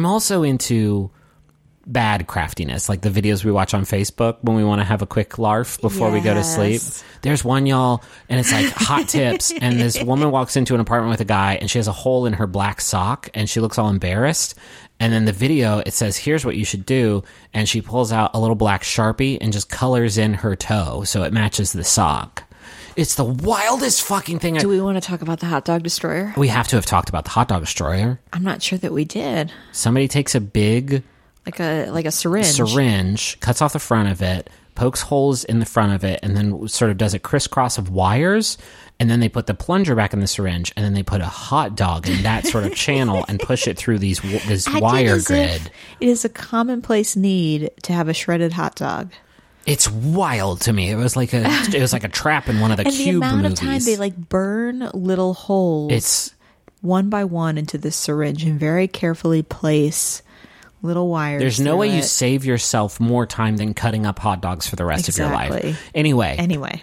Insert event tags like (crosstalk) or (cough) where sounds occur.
I'm also into bad craftiness, like the videos we watch on Facebook when we want to have a quick larf before we go to sleep. There's one, y'all, and it's like hot tips. And this (laughs) woman walks into an apartment with a guy, and she has a hole in her black sock, and she looks all embarrassed. And then the video, it says, "Here's what you should do," and she pulls out a little black sharpie and just colors in her toe so it matches the sock. It's the wildest fucking thing. I- Do we want to talk about the hot dog destroyer? we have to have talked about the hot dog destroyer. I'm not sure that we did. Somebody takes a big Like a like a syringe. syringe, cuts off the front of it, pokes holes in the front of it, and then sort of does a crisscross of wires. And then they put the plunger back in the syringe, and then they put a hot dog in that sort of channel and push it through these w- this (laughs) wire as if grid. It is a commonplace need to have a shredded hot dog. It's wild to me. It was like a (laughs) it was like a trap in one of the And the cube amount movies. of time they like burn little holes it's one by one into this syringe and very carefully place little wires. there's no way you save yourself more time than cutting up hot dogs for the rest of your life. Anyway, Anyway,